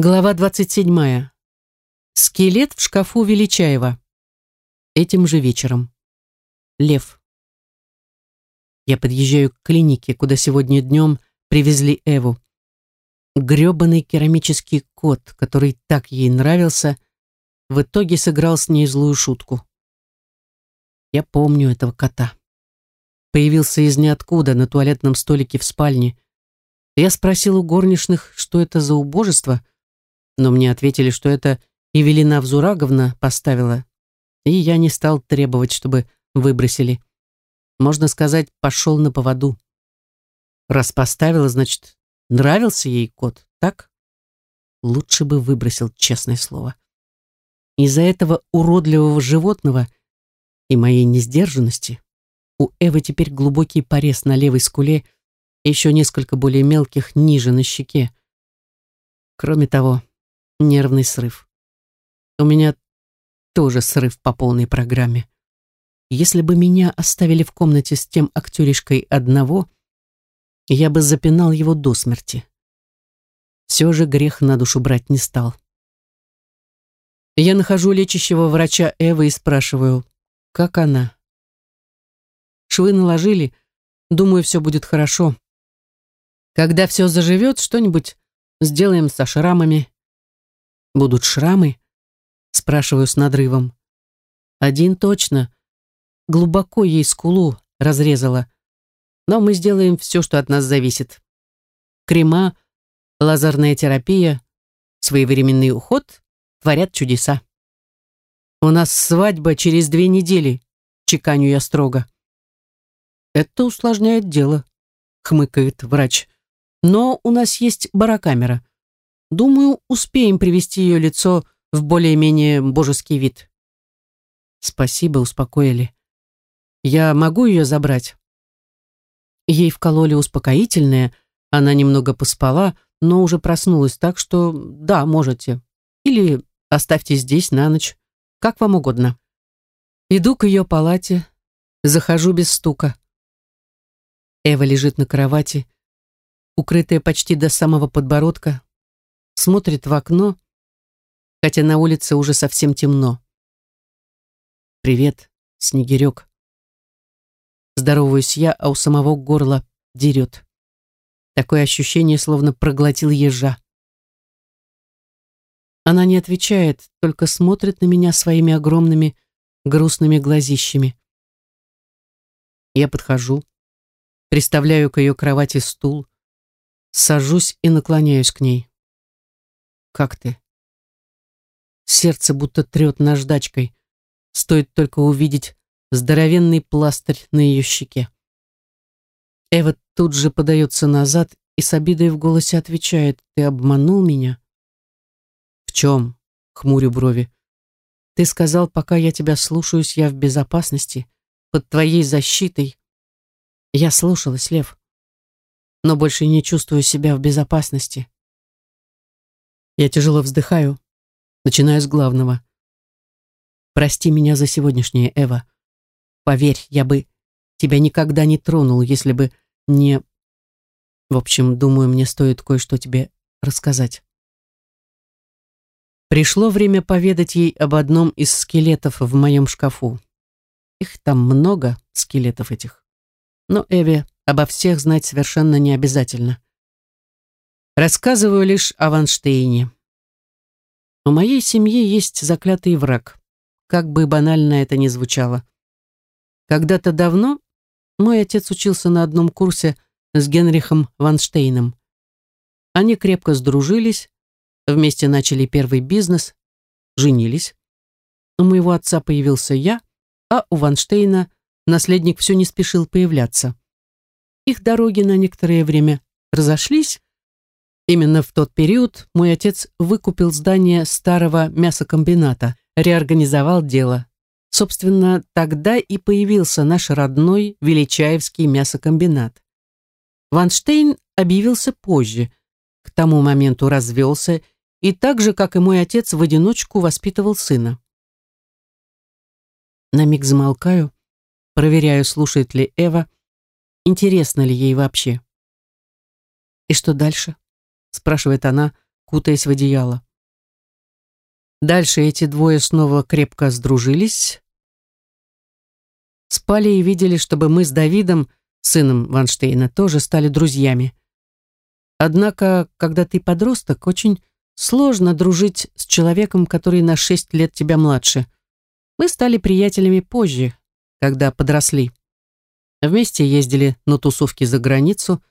Глава 27. Скелет в шкафу Величаева. Этим же вечером. Лев. Я подъезжаю к клинике, куда сегодня днем привезли Эву. Грёбаный керамический кот, который так ей нравился, в итоге сыграл с ней злую шутку. Я помню этого кота. Появился из ниоткуда на туалетном столике в спальне. Я спросил у горничных, что это за убожество — но мне ответили, что это Евелина Взураговна поставила, и я не стал требовать, чтобы выбросили. Можно сказать, пошел на поводу. Раз поставила, значит, нравился ей кот, так? Лучше бы выбросил, честное слово. Из-за этого уродливого животного и моей несдержанности у Эвы теперь глубокий порез на левой скуле и еще несколько более мелких ниже на щеке. Кроме того, нервный срыв. У меня тоже срыв по полной программе. Если бы меня оставили в комнате с тем актеришкой одного, я бы запинал его до смерти. Все же грех на душу брать не стал. Я нахожу лечащего врача Эвы и спрашиваю, как она? Швы наложили, думаю, все будет хорошо. Когда все заживет, что-нибудь сделаем со шрамами, Будут шрамы? Спрашиваю с надрывом. Один точно. Глубоко ей скулу разрезала. Но мы сделаем все, что от нас зависит. Крема, лазерная терапия, своевременный уход творят чудеса. У нас свадьба через две недели, чеканю я строго. Это усложняет дело, хмыкает врач. Но у нас есть барокамера. Думаю, успеем привести ее лицо в более-менее божеский вид. Спасибо, успокоили. Я могу ее забрать? Ей вкололи успокоительное, она немного поспала, но уже проснулась, так что да, можете. Или оставьте здесь на ночь, как вам угодно. Иду к ее палате, захожу без стука. Эва лежит на кровати, укрытая почти до самого подбородка, смотрит в окно, хотя на улице уже совсем темно. «Привет, Снегирек». Здороваюсь я, а у самого горло дерет. Такое ощущение, словно проглотил ежа. Она не отвечает, только смотрит на меня своими огромными грустными глазищами. Я подхожу, приставляю к ее кровати стул, сажусь и наклоняюсь к ней. Как ты? Сердце будто трет наждачкой. Стоит только увидеть здоровенный пластырь на ее щеке. Эва тут же подается назад и с обидой в голосе отвечает, «Ты обманул меня?» «В чем?» — хмурю брови. «Ты сказал, пока я тебя слушаюсь, я в безопасности, под твоей защитой». Я слушалась, Лев, но больше не чувствую себя в безопасности. Я тяжело вздыхаю, начиная с главного. Прости меня за сегодняшнее, Эва. Поверь, я бы тебя никогда не тронул, если бы не... В общем, думаю, мне стоит кое-что тебе рассказать. Пришло время поведать ей об одном из скелетов в моем шкафу. Их там много, скелетов этих. Но Эве обо всех знать совершенно не обязательно. Рассказываю лишь о Ванштейне. У моей семьи есть заклятый враг, как бы банально это ни звучало. Когда-то давно мой отец учился на одном курсе с Генрихом Ванштейном. Они крепко сдружились, вместе начали первый бизнес, женились. У моего отца появился я, а у Ванштейна наследник все не спешил появляться. Их дороги на некоторое время разошлись, Именно в тот период мой отец выкупил здание старого мясокомбината, реорганизовал дело. Собственно, тогда и появился наш родной Величаевский мясокомбинат. Ванштейн объявился позже, к тому моменту развелся и так же, как и мой отец, в одиночку воспитывал сына. На миг замолкаю, проверяю, слушает ли Эва, интересно ли ей вообще. И что дальше? Спрашивает она, кутаясь в одеяло. Дальше эти двое снова крепко сдружились, спали и видели, чтобы мы с Давидом, сыном Ванштейна, тоже стали друзьями. Однако, когда ты подросток, очень сложно дружить с человеком, который на шесть лет тебя младше. Мы стали приятелями позже, когда подросли. Вместе ездили на тусовки за границу,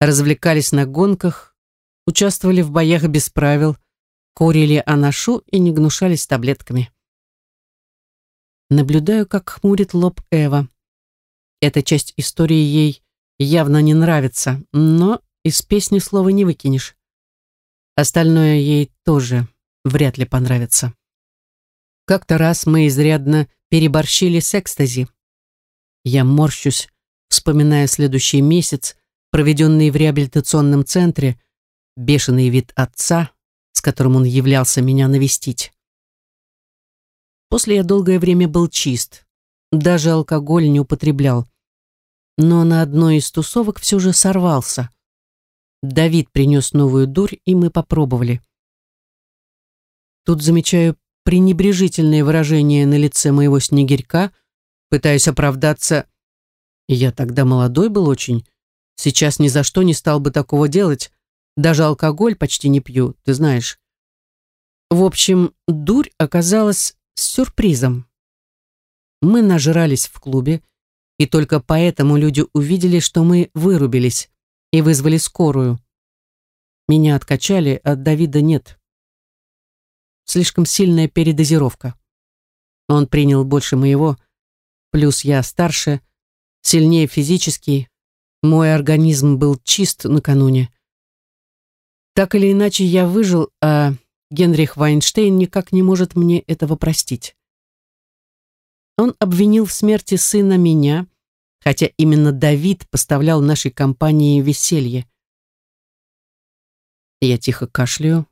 развлекались на гонках, участвовали в боях без правил, курили анашу и не гнушались таблетками. Наблюдаю, как хмурит лоб Эва. Эта часть истории ей явно не нравится, но из песни слова не выкинешь. Остальное ей тоже вряд ли понравится. Как-то раз мы изрядно переборщили с экстази. Я морщусь, вспоминая следующий месяц, проведенный в реабилитационном центре, бешеный вид отца, с которым он являлся меня навестить. После я долгое время был чист, даже алкоголь не употреблял. Но на одной из тусовок все же сорвался. Давид принес новую дурь, и мы попробовали. Тут замечаю пренебрежительное выражение на лице моего снегирька, пытаясь оправдаться. Я тогда молодой был очень, сейчас ни за что не стал бы такого делать, даже алкоголь почти не пью, ты знаешь. В общем, дурь оказалась сюрпризом. Мы нажрались в клубе, и только поэтому люди увидели, что мы вырубились и вызвали скорую. Меня откачали, а Давида нет. Слишком сильная передозировка. Он принял больше моего, плюс я старше, сильнее физически. Мой организм был чист накануне. Так или иначе, я выжил, а Генрих Вайнштейн никак не может мне этого простить. Он обвинил в смерти сына меня, хотя именно Давид поставлял нашей компании веселье. Я тихо кашляю,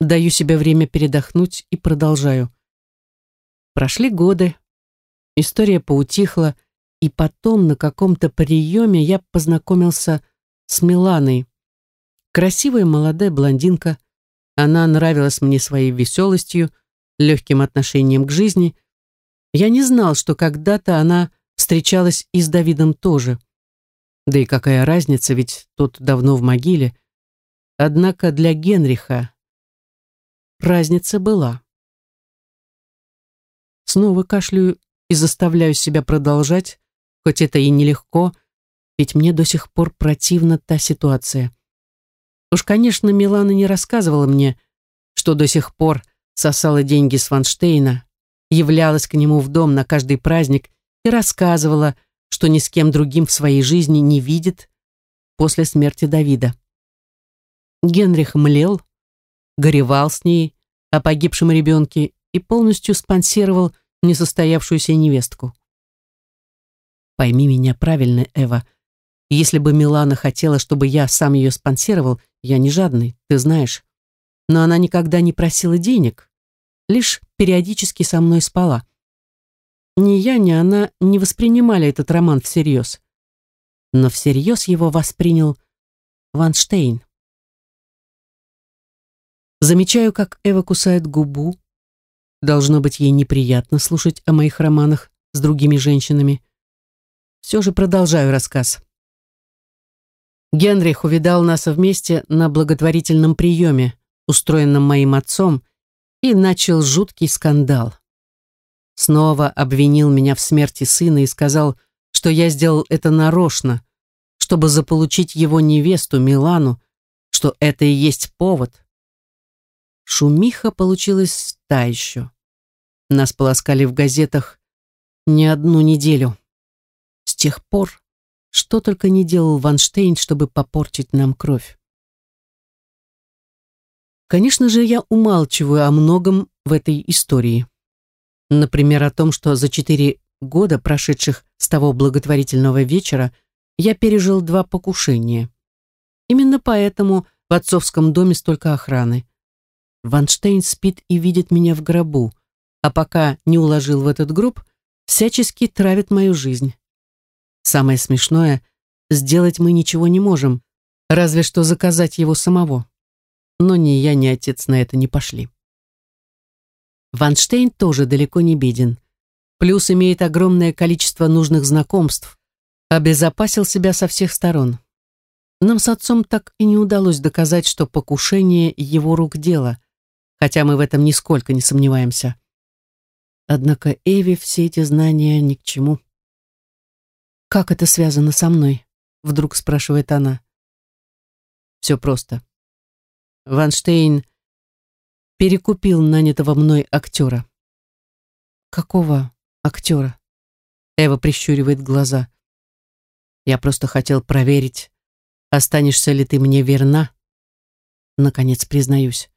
даю себе время передохнуть и продолжаю. Прошли годы, история поутихла, и потом на каком-то приеме я познакомился с Миланой. Красивая молодая блондинка, она нравилась мне своей веселостью, легким отношением к жизни. Я не знал, что когда-то она встречалась и с Давидом тоже. Да и какая разница, ведь тот давно в могиле. Однако для Генриха разница была. Снова кашляю и заставляю себя продолжать, хоть это и нелегко, ведь мне до сих пор противна та ситуация. Уж, конечно, Милана не рассказывала мне, что до сих пор сосала деньги с Ванштейна, являлась к нему в дом на каждый праздник и рассказывала, что ни с кем другим в своей жизни не видит после смерти Давида. Генрих млел, горевал с ней о погибшем ребенке и полностью спонсировал несостоявшуюся невестку. Пойми меня правильно, Эва, если бы Милана хотела, чтобы я сам ее спонсировал, я не жадный, ты знаешь. Но она никогда не просила денег, лишь периодически со мной спала. Ни я, ни она не воспринимали этот роман всерьез. Но всерьез его воспринял Ванштейн. Замечаю, как Эва кусает губу. Должно быть ей неприятно слушать о моих романах с другими женщинами. Все же продолжаю рассказ. Генрих увидал нас вместе на благотворительном приеме, устроенном моим отцом, и начал жуткий скандал. Снова обвинил меня в смерти сына и сказал, что я сделал это нарочно, чтобы заполучить его невесту Милану, что это и есть повод. Шумиха получилась та еще. Нас полоскали в газетах не одну неделю. С тех пор что только не делал Ванштейн, чтобы попортить нам кровь. Конечно же, я умалчиваю о многом в этой истории. Например, о том, что за четыре года, прошедших с того благотворительного вечера, я пережил два покушения. Именно поэтому в отцовском доме столько охраны. Ванштейн спит и видит меня в гробу, а пока не уложил в этот гроб, всячески травит мою жизнь. Самое смешное, сделать мы ничего не можем, разве что заказать его самого. но ни я, ни отец на это не пошли. Ванштейн тоже далеко не беден. Плюс имеет огромное количество нужных знакомств, обезопасил себя со всех сторон. Нам с отцом так и не удалось доказать, что покушение его рук дело, хотя мы в этом нисколько не сомневаемся. Однако Эви все эти знания ни к чему. «Как это связано со мной?» — вдруг спрашивает она. «Все просто. Ванштейн перекупил нанятого мной актера». «Какого актера?» Эва прищуривает глаза. «Я просто хотел проверить, останешься ли ты мне верна?» Наконец признаюсь.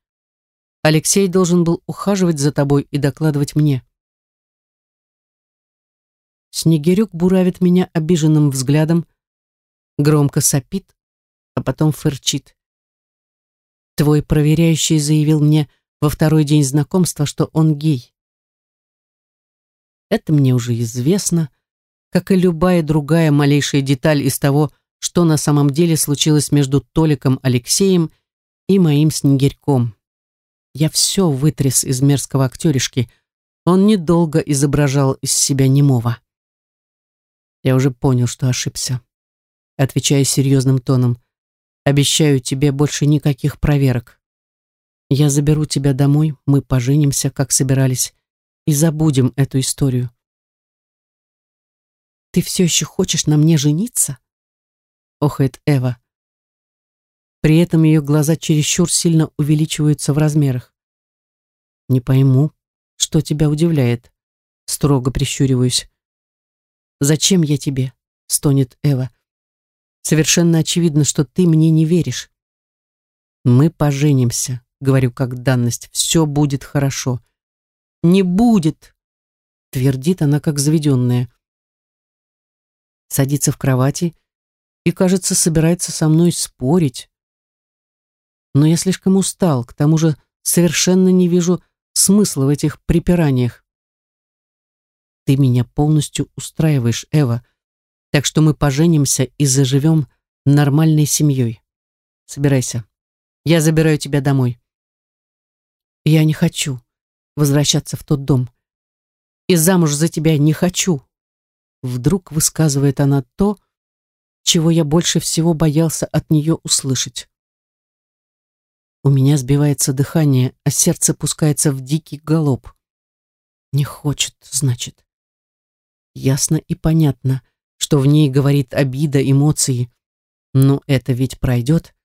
Алексей должен был ухаживать за тобой и докладывать мне. Снегирюк буравит меня обиженным взглядом, громко сопит, а потом фырчит. Твой проверяющий заявил мне во второй день знакомства, что он гей. Это мне уже известно, как и любая другая малейшая деталь из того, что на самом деле случилось между Толиком Алексеем и моим Снегирьком. Я все вытряс из мерзкого актеришки. Он недолго изображал из себя немого. Я уже понял, что ошибся. Отвечаю серьезным тоном. Обещаю тебе больше никаких проверок. Я заберу тебя домой, мы поженимся, как собирались, и забудем эту историю. Ты все еще хочешь на мне жениться? Охает Эва. При этом ее глаза чересчур сильно увеличиваются в размерах. Не пойму, что тебя удивляет. Строго прищуриваюсь. «Зачем я тебе?» — стонет Эва. «Совершенно очевидно, что ты мне не веришь». «Мы поженимся», — говорю как данность. «Все будет хорошо». «Не будет», — твердит она как заведенная. Садится в кровати и, кажется, собирается со мной спорить. Но я слишком устал, к тому же совершенно не вижу смысла в этих припираниях. Ты меня полностью устраиваешь, Эва. Так что мы поженимся и заживем нормальной семьей. Собирайся. Я забираю тебя домой. Я не хочу возвращаться в тот дом. И замуж за тебя не хочу. Вдруг высказывает она то, чего я больше всего боялся от нее услышать. У меня сбивается дыхание, а сердце пускается в дикий галоп. Не хочет, значит. Ясно и понятно, что в ней говорит обида, эмоции. Но это ведь пройдет.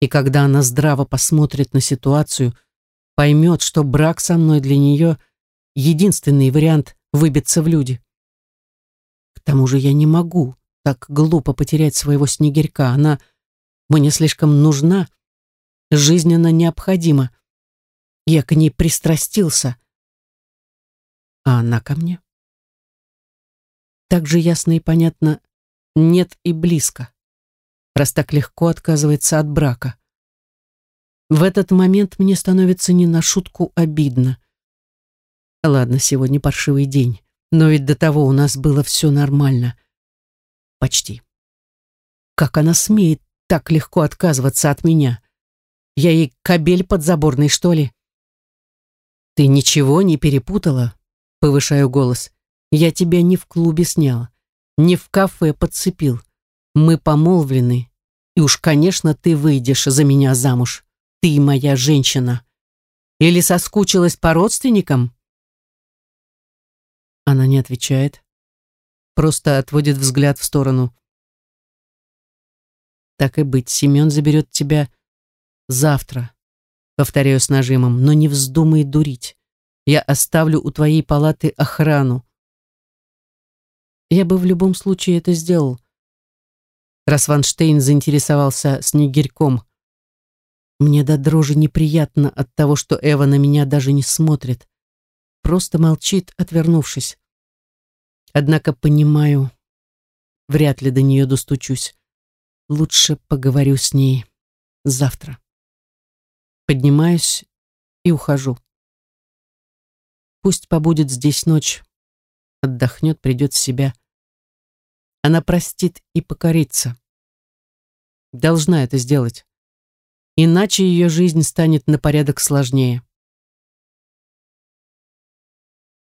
И когда она здраво посмотрит на ситуацию, поймет, что брак со мной для нее единственный вариант выбиться в люди. К тому же я не могу так глупо потерять своего снегирька. Она мне слишком нужна, жизненно необходима. Я к ней пристрастился. А она ко мне? Так же ясно и понятно нет и близко, раз так легко отказывается от брака. В этот момент мне становится не на шутку обидно. Ладно, сегодня паршивый день, но ведь до того у нас было все нормально. Почти. Как она смеет так легко отказываться от меня? Я ей кобель подзаборный, что ли? Ты ничего не перепутала? Повышаю голос. Я тебя не в клубе снял, не в кафе подцепил. Мы помолвлены, и уж, конечно, ты выйдешь за меня замуж. Ты моя женщина. Или соскучилась по родственникам?» Она не отвечает, просто отводит взгляд в сторону. «Так и быть, Семен заберет тебя завтра», повторяю с нажимом, но не вздумай дурить. Я оставлю у твоей палаты охрану. Я бы в любом случае это сделал. Раз Ванштейн заинтересовался снегирьком. Мне до дрожи неприятно от того, что Эва на меня даже не смотрит. Просто молчит, отвернувшись. Однако понимаю, вряд ли до нее достучусь. Лучше поговорю с ней завтра. Поднимаюсь и ухожу. Пусть побудет здесь ночь, отдохнет, придет в себя. Она простит и покорится. Должна это сделать. иначе ее жизнь станет на порядок сложнее.